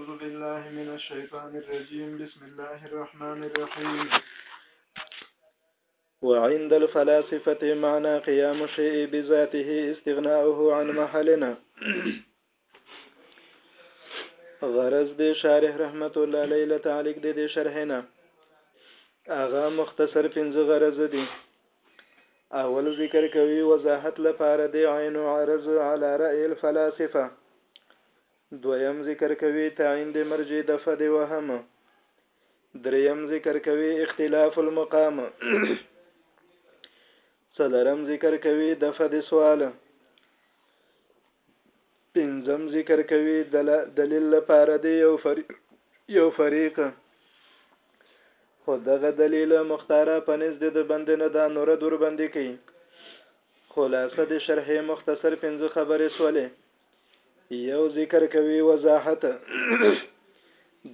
أعوذ بالله من الشيطان الرجيم بسم الله الرحمن الرحيم وعند الفلاسفة معنى قيام الشيء بذاته استغناؤه عن محلنا غرض د شارح رحمت الله علیه له تعلق د دې شرح نه هغه مختصر پنځه غرض دي اول ذکر کوي وضاحت لپاره د عین عرض علی رأی الفلاسفه دویم ذکر کوي تعین د مرجع دفع د وهم دریم ذکر کوي اختلاف المقام څلرم ذکر کوي دفع د سوال پنځم ذکر کوي دلیل لپاره دی یو فریق یو فریق خو دغه دلیل مختاره پنځ د بندنه دا نور دور باندې کوي خلاصه د شرح مختصر پنځه خبرې سولې یو ذکر کوي وضاحت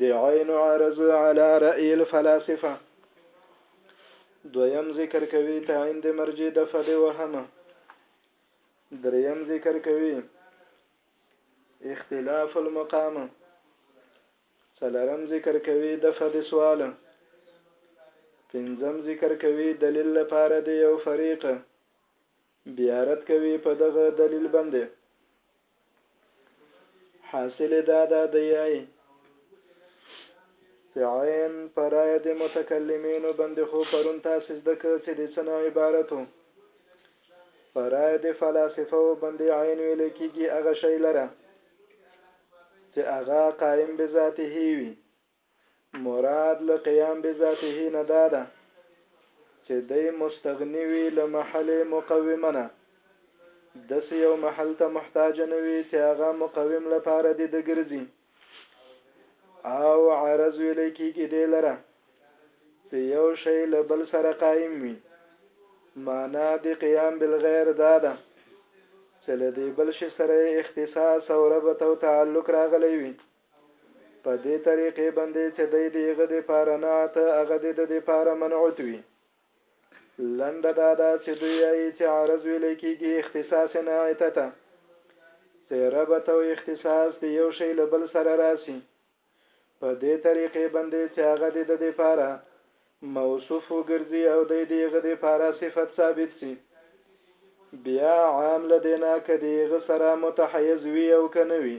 د عین عرض علی رأی الفلاسفه دویم ذکر کوي تعین د مرجع د فد وهمه دریم ذکر کوي اختلاف المقام څلرم ذکر کوي د فد سوال پنځم ذکر کوي دلیل لپاره د یو فریقه بیا رد کوي په دغه دلیل باندې حاصل دا دا دی عین پرای د متکلمینو باندې خو پرون تاسو د کړ چې د څنګه عبارتو پرای د فلسفه باندې عین ویل کیږي هغه شی لره چې هغه قائم بذاته وي مراد له قیام بذاته نه دا ده چې دی مستغني وي له محل مقومه نه، داسې یو محل ته محتاج نه وي چې هغه مقوم لپاره دې د ګرځي او عرض ویل کېږي دې لره چې یو شی له بل سره قایم وي معنا د قیام بالغیر دا ده چې له دې بل شي سره اختصاص او ربط او تعلق راغلی وي په دې طریقې باندې چې دی د هغه د پاره نه ته هغه د د پاره منعوت وي لنډه دا ده چې دوی یې چې عرض ویل کېږي اختصاص نه ایته ته چې ربط او اختصاص د یو شی له بل سره راسي په دې طریقې باندې چې هغه د د پاره موصوف وګرځي او د دې هغه د پاره صفت ثابت سي بیا عام لدینا کدی غ سره متحیز وی او کنوي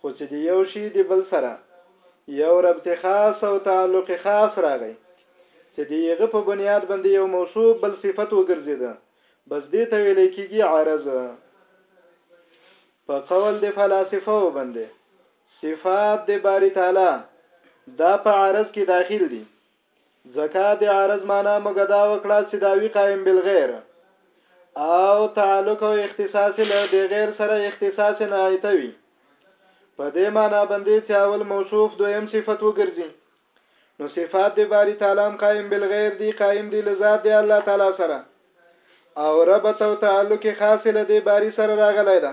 خو چې د یو شي د بل سره یو ربط خاص او تعلق خاص راغی چې د یغه په بنیاد باندې یو موصوف بل صفت وګرځیده بس دې ته ویل کېږي عرض په قول د فلاسفه وبندې صفات د باری تعالی دا په عرض کې داخل دي ځکه د عارض معنی موږ دا وکړه چې داوی قائم بالغیر او تعلق او اختصاص له د غیر سره اختصاص نعیته وي په دې معنی باندې چې اول موصوف دویم صفت وګرځي نو صفات د باری تعالی قائم بالغیر دی قائم دی لذات دی الله تعالی سره او ربط او تعلق خاص له دی باری سره راغلی ده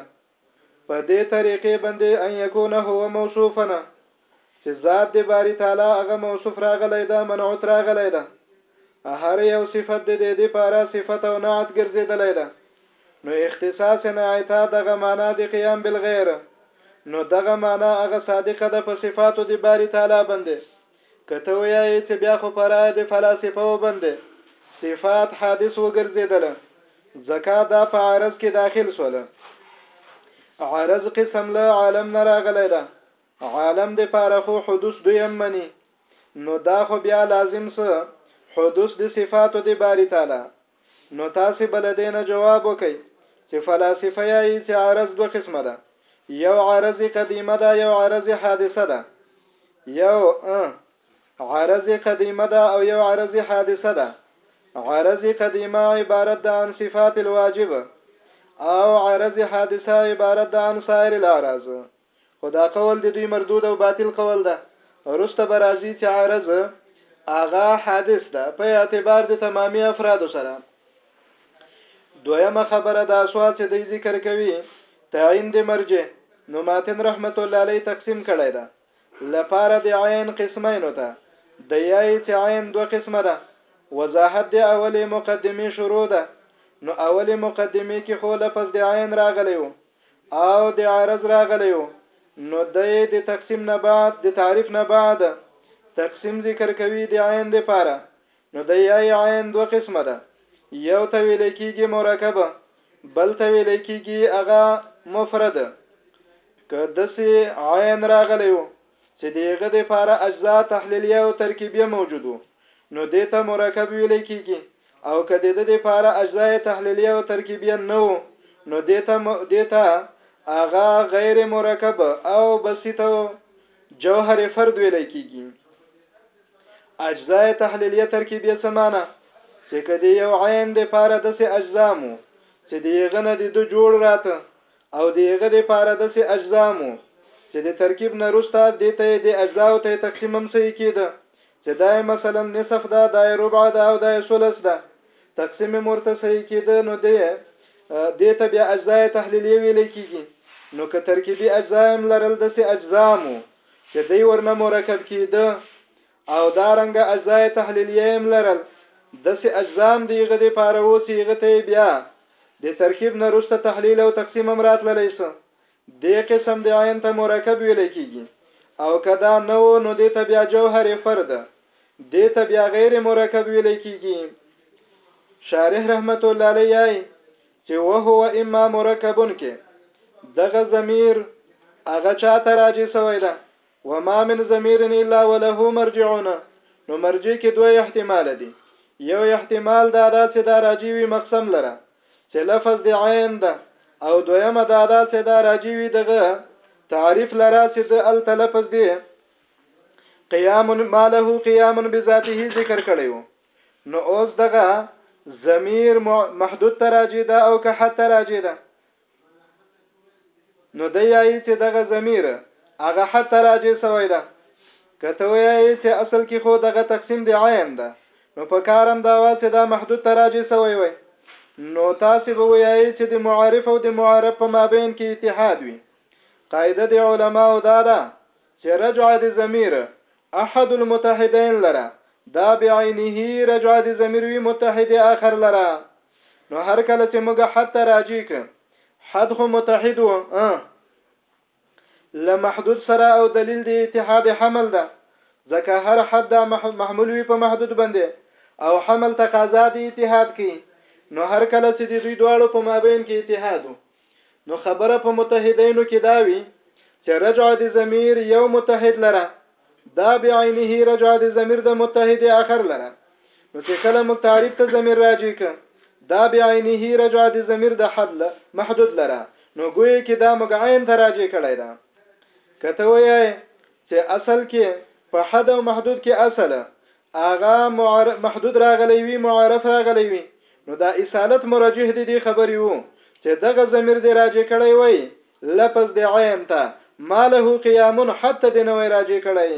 په دې طريقې بندې ان يکون هو موصوفا چې ذات دې باري تعالی هغه موصوف راغلی ده منعوت راغلی ده هر یو صفت دې دې دپاره صفت او نعت ګرځېدلی ده نو اختصاص نعتا دغه معنا دې قیام بالغیر نو دغه معنا هغه صادقه ده په صفاتو دې باري تعالی بندې که ته ویایې چې بیا خو په رایه د فلاسفو بندې صفات حادث وګرځیدله ځکه دا په عرض کې داخل سوله عرض قسم له عالم نه راغلی ده عالم د پاره خو حدوث دویم منی نو دا خو بیا لازم سه حدوث د صفاتو د باری تعالی نو تاسې به له دې نه جواب وکړئ چې فلاسفه یایي چې عرض دوه قسمه ده، یو عرض قدیمه ده یو عرض حادثه ده. یو عرض قدیمه ده او یو عرض حادثه ده. عرض قدیمه عبارت ده عن صفات الواجب او عرض حادثه عبارت ده عن سائر الاعراض. خو دا قول د دوی مردود او باطل قول ده وروسته به راځي چې عارض هغه حادث ده په اعتبار د تمامي افرادو سره دویمه خبره دا سوا چې دی ذکر کوي تعین د مرجع نو ماتن رحمت الله علیه تقسیم کړی ده لپاره د عین قسمینو ته د یای چې عین دوه قسمه ده وضاحت د اولې مقدمې شروع ده نو اولې مقدمې کې خو لفظ د عین راغلی وو او د عرض راغلی نو د د تقسیم نه بعد د تعریف نه بعد تقسیم ذکر کوي د عین د پاره نو د یای عین دوه قسمه ده یو ته ویل کېږي مرکب بل ته ویل کېږي هغه مفرد که دسې عین راغلی چې د هغه د پاره اجزاء تحلیلیه او ترکیبیه موجود وو نو دې ته مرکب ویل کیږي او که د د پاره اجزاء تحلیلیه او ترکیبیه نه وو نو دې ته دې ته اغا غیر مرکب او بسیط او جوهر فرد ویل کیږي اجزاء تحلیلیه ترکیبیه سمانه چې کدی یو عین د پاره د سه اجزامو چې دی غنه د دو جوړ راته او د هغه د پاره دسې اجزاء مو چې د ترکیب نه روسته دې ته یې دې اجزاو ته یې تقسیم هم صحیح کیده چې دا یې مثلا نصف ده دا یې ربع ده او دا یې ثلث ده تقسیم هم ورته صحیح کیده نو دې دې ته بیا اجزاء تحلیلیه ویل کیږي نو که ترکیبی اجزاء هم لرل دسې اجزاء مو چې دی ورنه مرکب کیده او دا رنګه اجزاء تحلیلیه هم لرل دسې اجزاء هم دی هغه دی پاره وو چې هغه ته یې بیا د ترکیب نه روسته تحلیل او تقسیم هم راتللی سو دې قسم د عین ته مرکب ویل کیږي او که دا نه وو نو دې ته بیا جوهر فرد دې ته بیا غیر مرکب ویل کیږي شارح رحمت الله علیه چې وهو اما مرکبن کې دغه ضمیر هغه چاته راځي سوی ده وما من ضمير الا وله مرجع نو مرجع کې دوه احتمال دي یو احتمال دا ده چې دا راجی وي مقسم لره چې لفظ د عین ده او دویمه دا ده چې دا راجی وي دغه تعریف لره چې د ال تلفظ دی قیام ماله قیام بذاته ذکر کړی وو نو اوس دغه ضمیر محدود تراجی ده او که حد تراجی ده نو دی یایي چې دغه ضمیر هغه حد ته راجع سوی ده که ته ویایي چې اصل کې خو دغه تقسیم د عین ده نو په کار هم دا وه چې دا محدود ته راجع سوی وای نو تاسې به ویایي چې د معارف او د معارف په مابین کې اتحاد وي قاعده د علماو دا ده چې رجع د ضمیر احد المتحدین لره دا بعینه رجع د ضمیر وی متحد اخر لره نو هر کله چې موږ حد ته راجع ک حد خو متحد و له محدود سره او دلیل دی اتحاد حمل ده ځکه هر حد دا محمول وي په محدود باندې او حمل تقاضا دی اتحاد کوي نو هر کله چې د دوی دواړو په مابین کې اتحاد وو نو خبره په متحدینو کې دا وي چې رجعه د ضمیر یو متحد لره دا بعینه رجعه د ضمیر د متحد اخر لره نو چې کله موږ تعریف ته ضمیر راجع ک دا بعینه رجعه د ضمیر د حد له محدود لره نو ګویا کې دا موږ عین ته راجع کړی دا کته وایي چې اصل کې په حد او محدود کې اصله هغه معر... محدود راغلی وي معرف راغلی وي نو دا اصالت مرجح دی دی خبرې وو چې دغه ضمیر دی راجع کړی وای لفظ دی عین ته ما له قیام حتی دی نه وای راجع کړی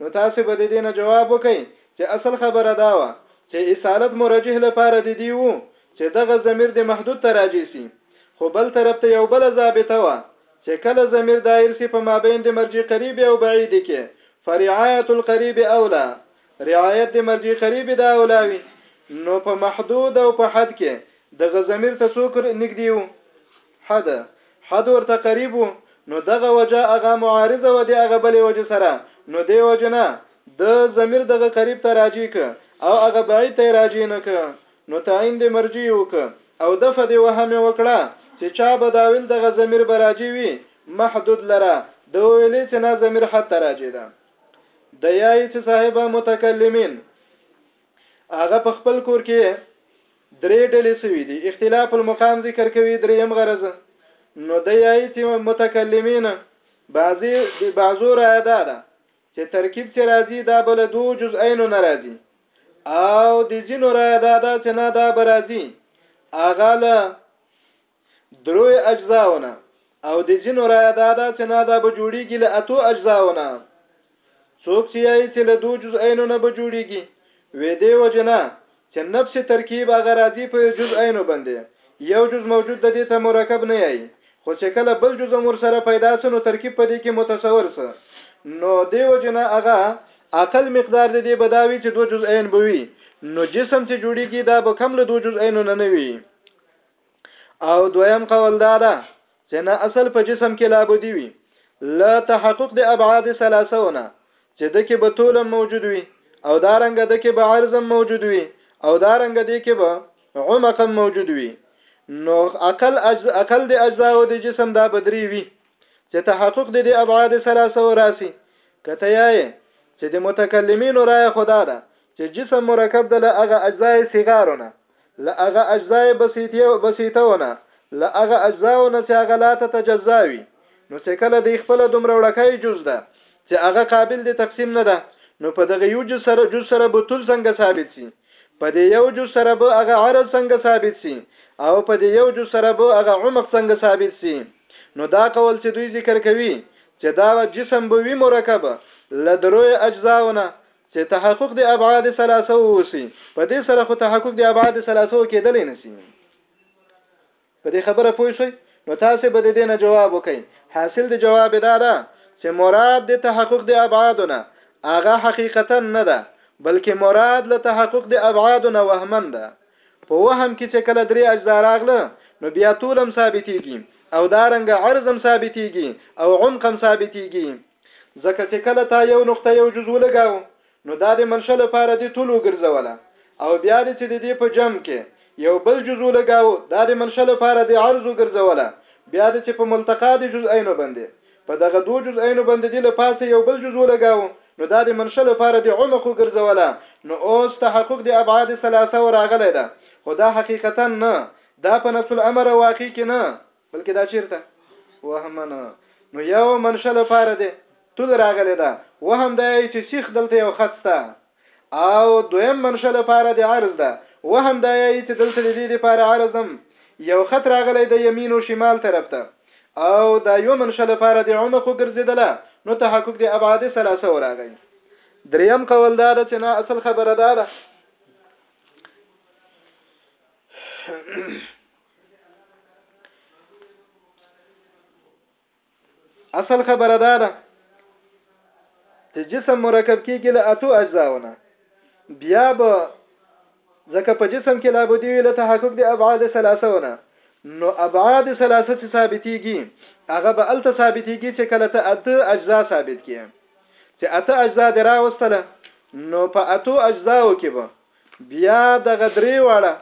نو تاسو به د دې نه جواب وکئ چې اصل خبره دا وه چې اصالت مرجح لپاره دی دی وو چې دغه ضمیر دی محدود ته راجع سي خو بل طرف ته یو بل ضابطه وه چې کله ضمیر دایر سي په مابین د مرجع قریب او بعید کې فرعاية القريب اولي، رعايت د مرجع قريب د اولي وي، نو په محدود او په حد کې دغه ضمير ته څوک نږدې وو؟ حد، حد ورته قريب وو، نو دغه وجه هغه معارضه وه د هغه بلې وجې سره، نو دې وجې نه ده ضمير دغه قريب ته راجع کړ او هغه بعيد ته يې راجع نه کړ، نو تعين د مرجع يې وکړ او دفع د وهمې وکړه چې چا بداول دغه ضمير به راجع وي محدود لره د ویلې چې نا ضمیر حتی راجع ده د یای چې صاحب متکلمین هغه په خپل کور کې درې ډلې سوي دي اختلاف المقام ذکر کوي دریم غرض نو د یای چې متکلمین بعضی د بعضو را ادا ده چې ترکیب چې راځي دا بل دو جزئین نه راځي او د ځینو را ادا ده چې نه دا برازي اغاله درو اجزاو نه او د ځینو رایه دا ده چې نه دا به جوړیږي له اتو اجزاو نه څوک چې یایي چې له دو جزئینو نه به جوړیږي وې دې وجه نه چې نفس ترکیب هغه راځي په جزئینو باندې یو جز موجود د دې ته مرکب نه یایي خو چې کله بل جز هم ورسره پیدا سه نو ترکیب په دې کې متصور سه نو دې وجه نه هغه اقل مقدار د دې بداوي چې دو جزئین بوي نو جسم چې جوړیږي دا به کم له دو جزئینو نه نه وي او دویم قول دا ده چې نه اصل په جسم کې لابدی وي لا تحقق د ابعاد ثلاثونه چې د کې به طول موجود وي او دا رنګ د کې به عرض موجود وي او دا رنګ د کې به عمق موجود وي نو عقل اجزا عقل د اجزا او د جسم دا بدري وي چې تحقق د دې ابعاد ثلاثه وراسي کته یې چې د متکلمینو رائے خدا ده چې جسم مرکب د هغه اجزای صغارونه له هغه اجزاء بسيطو نه، له هغه اجزاوو نه چې هغه لا تتجزا وي، نو چې کله دی خپله دومره وړکای جز ده چې هغه قابل د تقسيم نه ده، نو په دغه يو جز سره جز سره به طول څنګه ثابت شي؟ په دې يو جز سره به هغه عرض څنګه ثابت شي؟ او په دې يو جز سره به هغه عمق څنګه ثابت شي؟ نو دا قول چې دوی ذکر کوي چې دا جسم به وي مرکب له دروی اجزاوو نه، چې تحقق د ابعاد ثلاثه وشي په دې سره خو تحقق د ابعاد ثلاثه کېدلی نشي په دې خبره پوه شئ نو تاسو به د دې نه جواب وکئ حاصل د جواب دا ده چې مراد د تحقق د ابعادونه هغه حقیقتا نه ده بلکې مراد له تحقق د ابعادونه وهمن ده په وهم کې چې کله درې اجزا راغله نو بیا طولم ثابتېږي او دارنګ عرضم ثابتېږي او عمقم ثابتېږي ځکه چې کله تا يو نقطه يو جز ولګاوه نو دا د منشه لپاره دې ټول وګرځوله او بيا دې چې د دې په جمع کې يو بل جز ولګاوه دا د منشه لپاره دې عرض وګرځوله بيا دې چې په ملتقا د جزئينو باندې په دغه دوو جزئينو باندې دې له پاسه يو بل جز ولګاوه نو دا د منشه لپاره د عمق وګرځوله نو اوس تحقق د ابعاد ثلاثه وراغلی ده خو دا حقیقتا نه دا په نفس الامر واقع کې نه بلکې دا چیرته وهم نه نو یو منشه لپاره دی تول راغلی ده وهم دا چې سیخ دلته یو خط سته او دویم منشه لپاره د عرض ده وهم دا چې دلته د دې لپاره عرض هم یو خط راغلی د یمین او شمال طرف ته او دا یو منشه لپاره د عمق ګرځیدله نو تحقق د ابعاد ثلاثه راغی دریم قول دا ده چې نه اصل خبره دا ده اصل خبره دا ده چې جسم مرکب کیږي له اتو اجزاونه بیا به ځکه په جسم کې لابدی ویل تحقق د ابعاد ثلاثهونه نو ابعاد ثلاثه چې ثابتيږي هغه به الته ثابتيږي چې کله ته اته اجزا ثابت کړي چې اته اجزا دراوستله نو په اتو اجزاو کې به بیا دغه درې واړه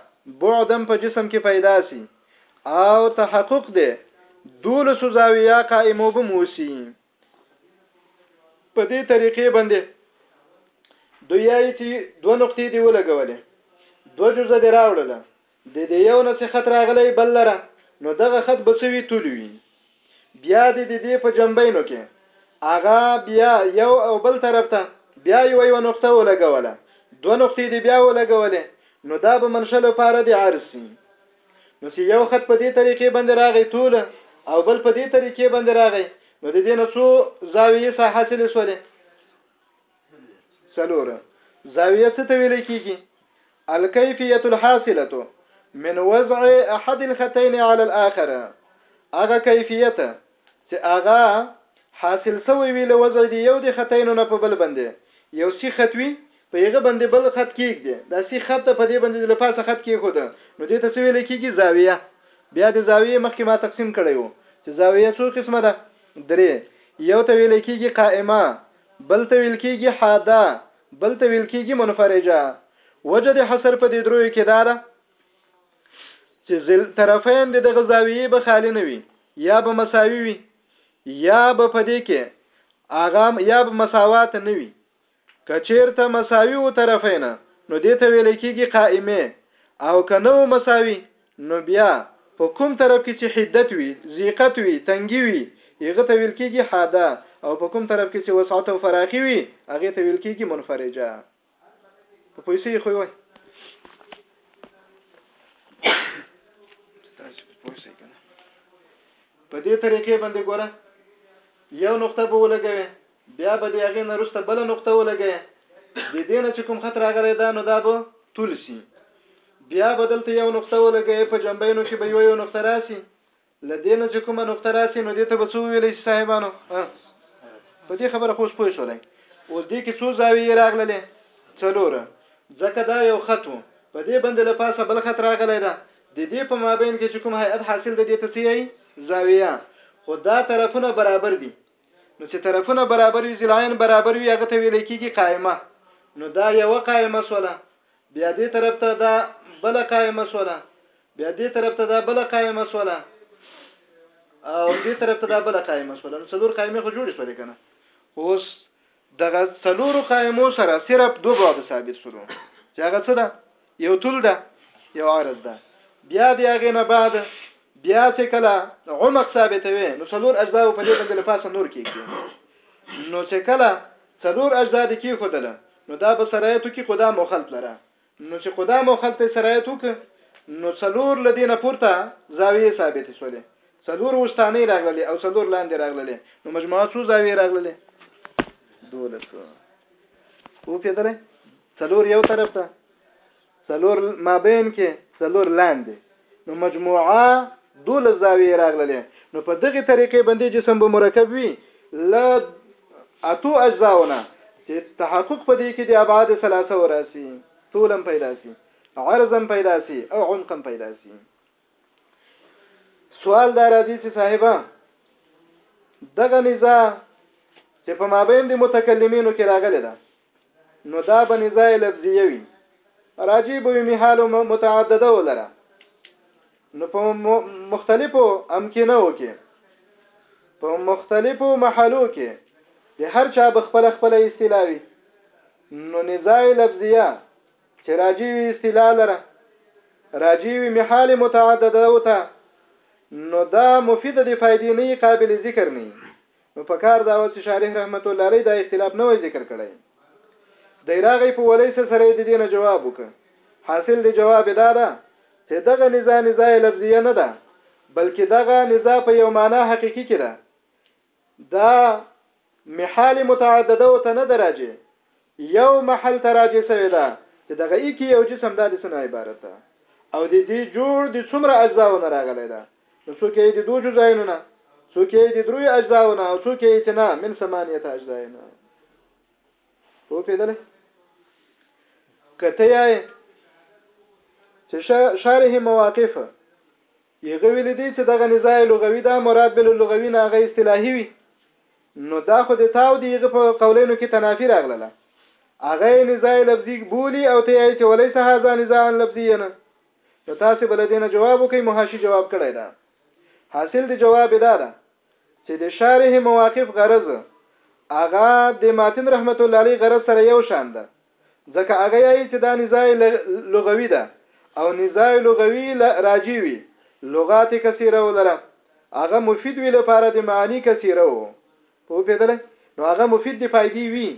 بعدم په جسم کې پیدا سي او تحقق دی دولسو زاویه قائمو به موسی په دې طریقې باندې دوی یې چې دوه نقطې دی ولګولې دوه جزء دی راوړله د دې یو نه څه خط راغلی بل لره نو دغه خط به څه وي تول وي بیا د دې دې په جنبینو کې هغه بیا یو او بل طرف ته بیا یو یو نقطه ولګوله دوه نقطې دې بیا ولګولې نو دا به منشه لپاره د عرض سي نو چې یو خط په دې طریقې باندې راغی طول او بل په دې طریقې باندې راغی نو د دې نه څو زاویې سره حاصلې شولې څلور زاویه څه ته ویل کیږي الکیفیت الحاصله من وضع احد الخطين على الاخر هغه کیفیت چې هغه حاصل سوی وی له وضع دی یو د خطینو نه په بل باندې یو سی خط وی په یغه باندې بل خط کیږي دا سی خط په دې باندې له پاسه خط کې خود نو دې ته څه ویل کیږي زاویه بیا د زاویه مخکې ما تقسیم کړی وو چې زاویه څو قسمه ده درې یو ته ویل کیږي قائمه بل ته ویل کېږي حاده، بل ته ویل کېږي منفرجه. وجه د حصر په دې دریو کې دا ده چې ذل طرفین د دغه زاویې به خالي نه وي یا به مساوي وي یا به په دې کې هغه یا به مساوات نه وي که چیرته مساوي و طرفین نو دې ته ویل کېږي قائمه او که نه و مساوي نو بيا په کوم طرف کې چې حدت وي، ضيقت وي، تنګي وي، هغه ته ويل کېږي حاده او په کوم طرف کې چې وسعت او فراخي وي، هغې ته ويل کېږي منفرجه. په پوه شوي خو وي. په دې طریقې باندې ګوره یو نقطه به ولګوي بیا به د هغې نه وروسته بله نقطه ولګوې، د دې نه چې کوم خط راغلی ده نو دا به تول شي، بیا به دلته یو نقطه ولګوې، په جنبینو کې به یوه یو نقطه راشي، له دې نه چې کومه نقطه راشي نو دې ته به څه وویلی شي صاحبانو؟ په دې خبره خو اوس پوه شولای. اوس دې کې څو زاویې راغللې؟ څلور. ځکه دا یو خط و، په دې باندې له پاسه بل خط راغلی ده، د دې په مابین کې چې کوم هیئت حاصل دی دې ته څه یایي؟ زاویه. خو دا طرفونه برابر دي. نو چې طرفونه برابر وي ضلعین برابر وي هغه ته ویل کېږي قائمه نو دا یو قائمه سوله بیا دې طرف ته دا بل قائمه سوله بیا دې طرف ته دا بل قائمه سوله او دې طرف ته دا بل قائمه سوله نو څلور قائمه خو جوړې سولې کنه اوس دغه څلورو قائمو سره صرف دو بعد ثابت شلو چې هغه څه ده یو طول ده یو عرض ده بیا دی هغه نه بعد بیا چې کله عمق ثابتوي نو څلور اجزا په دې باندې لپاسه نور کېږي نو چې کله څلور اجزا د کې خودله نو دا په سرایتو کې خدا مخالف لره نو چې قدام او خلط سرایت وک نو څلور لدی نه پورته زاویه ثابت سولې څلور وستانه راغللې او څلور لاندې راغللې نو مجموعه څو زاویه راغللې دولس او پیدلې څلور یو طرف ته څلور مابین کې څلور لاندې نو مجموعه دولس زاویې راغللې نو په دغه طریقې باندې جسم به مرکب وي لا اتو اجزاونه چې تحقق په دې کې د ابعاد ثلاثه وراسي طولم پیدا سي عرضم پیدا سي او عمقم پیدا سي سوال دا راځي چې صاحبہ دغه نزاع چې په مابین د متکلمینو کې راغلی ده نو دا به نزای لفظیه وي راجع به وي محال متعدده ولره نو په مختلفو امکنو کې په مختلفو محلو کې د هر چا بخپل خپل استلاوي نو نزاع لفظیه چې راجی وي استلا لره راجی وي محال متعدده وته نو دا مفید د فائدې نه قابل ذکر نه نو په کار دا وه چې شارح رحمت الله علیه دا اختلاف نه وای ذکر کړی. دی راغی په ولیسه سره یې د دې نه جواب وکړ. حاصل د جواب یې دا ده چې دغه نزاع نزاع لفظیه نه ده بلکې دغه نزاع په یو معنا حقیقي کې ده. دا محال متعدده او ته نه دراجه يو محل ته راجع سوې ده چي دغه ئي کي يو جسم ده د څه نه عبارت ده او د دي جوړ د څومره اجزاوو نه راغلي ده نو څوک ئي د دو جزئينو نه څوک ئي د دروي اجزاوو نه او څوک ئي چي نه من ثمانية اجزاء نه پوپيدلي که ته ياي چي شارح مواقف یغه ویلی دی چه دغه نزاع لغوی ده مراد به له لغوی نه هغه اصطلاحی وی نو دا خو د تاو دی یغه په قولینو کی تنافی راغلله هغه یی نزاع لفظی بولی او ته یی چه ولیس هذا نزاعا لفظیا نو تاسی به له دی نه جواب وکی محاشی جواب کړی ده حاصل د جواب دا ده چه د شارح مواقف غرض هغه د ماتن رحمت الله علی غرض سره یو شان ده ځکه هغه یايي چې دا نزاع لغوي ده او نزاع لغوي له راجع وي لغات کثیره و لره هغه مفید وي لپاره د معاني کثیره و پوهیدلی نو هغه مفید د فایدې وي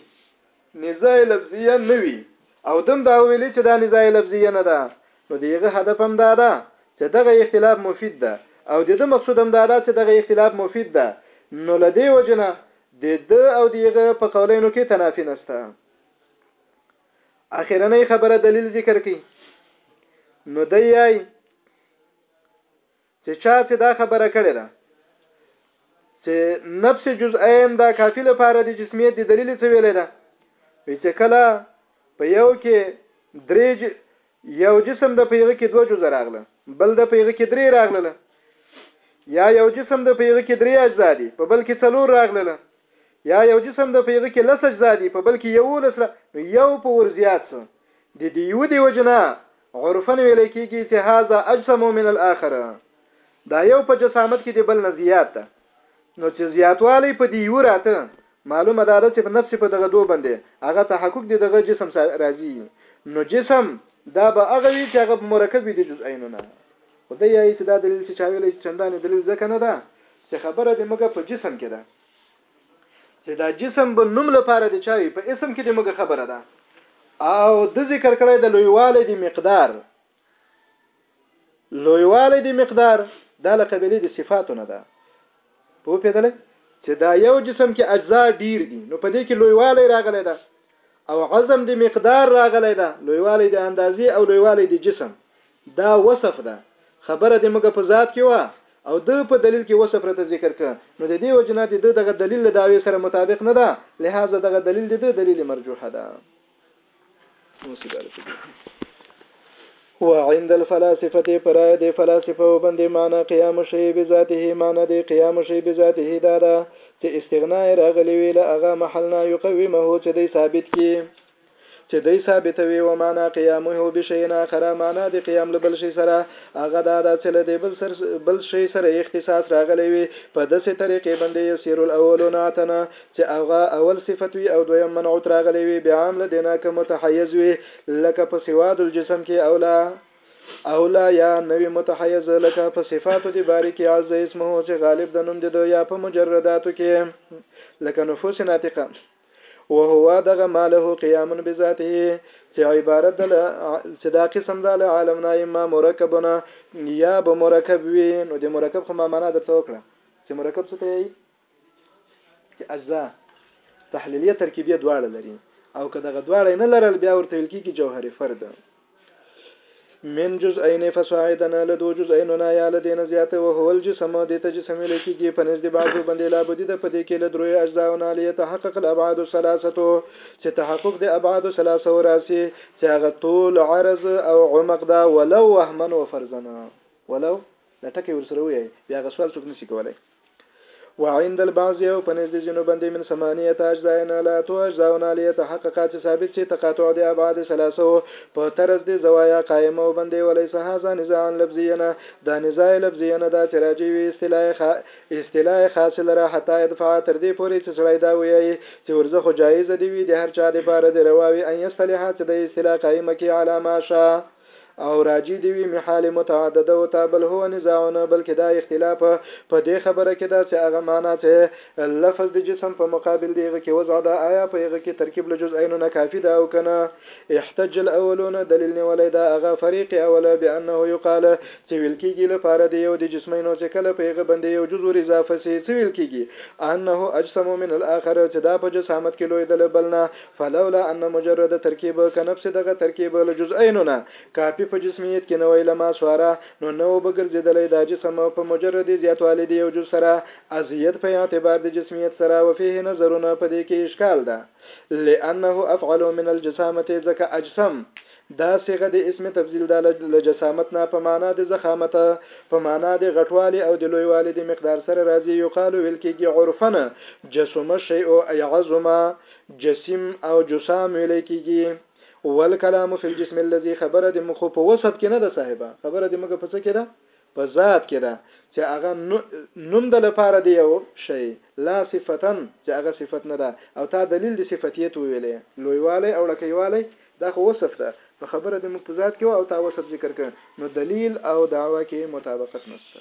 نزاع لفظیه نه وي او دم دا ویلي چې دا نزاع لفظیه نه ده نو د هغه هدف هم دا ده چې دغه اختلاف مفید ده او د ده مقصود هم دا ده چې دغه اختلاف مفید ده نو له دې وجې نه د ده او د هغه په قولینو کې تنافي نشته اخیرنۍ خبره دلیل ذکر کړي نو دی یای چې چا چې دا خبره کړې ده چې نفس جزئین دا کافی لپاره د جسمیت د دلیل څه ویلې ده وی چې کله په یو کې درې یو جسم ده په هغه کې دوه جزء راغله بل ده په هغه کې درې راغلله یا یو جسم ده په هغه کې درې اجزا دي په بل کې څلور راغلله یا یو جسم ده په هغه کې لس اجزا دي په بل کې یولس را نو یو په ور زیات سو د دې یو دی وجنا عرفا ویل کېږي چې هاذا اجسم من الاخر دا یو په جسامت کې دی بل نه زیات ده نو چې زياتوالی په دي يو راته معلومه دا ده چې په نفس په دغه دو بندې هغه تحقق دي دغه جسم راځي نو جسم دا به هغه وي چې هغه مرکب وي د جزئينونه خو دا يایي چې دا دلیل چې چا ویلی چې چندانې دلیل ځکه نه ده چې خبره دې موږ په جسم کې ده چې دا جسم به نوم لپاره د چاوي په اسم کې د موږ خبره ده او د ذکر کړی د لویوالی د مقدار لویوالی د مقدار دا له قبیلې د صفاتو نه ده. پوه پېدلئ؟ چې دا یو جسم کې اجزا ډیر دي نو په دې کې لویوالی راغلی ده او عزم د مقدار راغلی ده، لویوالی د اندازې او لویوالی د جسم دا وصف ده، خبره د موږ په ذات کې وه او ده په دلیل کې وصف راته ذکر کړ نو د دې وجې نه د ده دغه دلیل له دعوې سره مطابق نه ده لهذا دغه دلیل د ده دلیل مرجوح ده. وعند الفلاسفه پرای د فلاسفه وبندې معنی قیام شی بذاته معنی د قیام شی بذاته دا ده چې استغنا راغلی وی له هغه محل نه یقومه چې دی ثابت کی چې دی ثابت وی و معنا قیامه بشین اخر معنا د قیام له بل شي سره هغه دا ده چې له دې بل سر بل شي سره اختصاص راغلی وي په داسې طریقې باندې یسیر الاولون اتنا چې هغه اول صفت وي او دویم منعوت راغلی وي بیا هم له دې نه که متحیز وي لکه په سواد الجسم کې او لا او لا یا نوی متحیز لکه په صفاتو د باری کې عز اسمه چې غالب د نوم د دو یا په مجرداتو کې لکه نفوس ناطقه وهو دغه ماله قیام بذاته چې عبارت د چې دا قسم د عالم نه اما مرکبونه یا به مرکب وي نو د مرکب خو ما معنا درته وکړه چې مرکب څه ته یي چې اجزا تحلیلیه ترکیبیه دواړه لري او که دغه دواړه نه لرل بیا ورته ویل کېږي جوهري فرد من جزئین فصاعدنا له دو جزئینو نه یا له دې نه زیاته او هو الجسم دې ته جسم ویل کېږي په نزد بعضو باندې لا بدی ده په دې کې له دروې اجزاونه لې تحقق الابعاد الثلاثه چې تحقق د ابعاد الثلاثه وراسي چې هغه طول عرض او عمق دا ولو وهمن وفرزنا ولو دا ټکی ورسره وي بیا غسوال څوک نشي کولای وعند البعض او په نزد ځینو باندې من ثمانیه اجزاء نه لا تو اجزاء عالیه تحققات ثابت چې تقاطع د ابعاد ثلاثه په طرز د زوایا قائم او باندې وليس هذا نزاع لفظیه نه دا نزاع لفظیه نه دا چې راجی وي اصطلاح خا... اصطلاح خاص لره حتا ادفع تر دې پورې چې سړی دا وایي چې ورزه خو جایز دی وي د هر چا لپاره د رواوي ان یصطلح چې د اصطلاح قائمه کې علامه شه او راجي دي وي محال متعدده و تا بل هو نزاعونه بلکې دا اختلاف په دې خبره کې ده چې هغه معنی چې لفظ د جسم په مقابل د هغه کې وضع ده آیا په هغه کې ترکیب له جزئینو نه کافي ده او که نه احتج الاولون دلیل نیولی دا هغه فریق اوله بانه یقال چې ویل کېږي لپاره د یو د جسمینو چې کله په هغه باندې یو جز ور اضافه سي څه ویل کېږي انه اجسم من الاخر چې دا په جسامت کې لوی ده له بل نه فلولا ان مجرد ترکیب که نفس دغه ترکیب له جزئینو نه کافي په جسمیت کې نه وای لما صاره نو نه و به ګرځېدلی دا جسم په مجرد زیاتوالي د یو جز سره ازیت په اعتبار د جسمیت سره وفیه نظر په دې کې اشکال ده لانه افعل من الجسامة ځکه اجسم دا صیغه د اسم تفضیل ده له جسامت نه په معنا د ضخامت په معنا د غټوالي او د لویوالي د مقدار سره راځي یقال ویل کېږي عرفا جسم الشیء ای عظم جسيم او جسام ویلی کیږي والکلام فی الجسم الذي خبره د مخو په وصف کې نه ده صاحبه خبره د مګه په څه کې ده په ذات کې ده چې هغه نوم د لپاره دی یو شی لا صفتا چې هغه صفت نه ده او تا دلیل د صفتیت ویلې لویواله او لکیواله دا خو وصف ده په خبره د مخ په ذات کې او تا وصف ذکر کړ نو دلیل او دعوه کې مطابقت نشته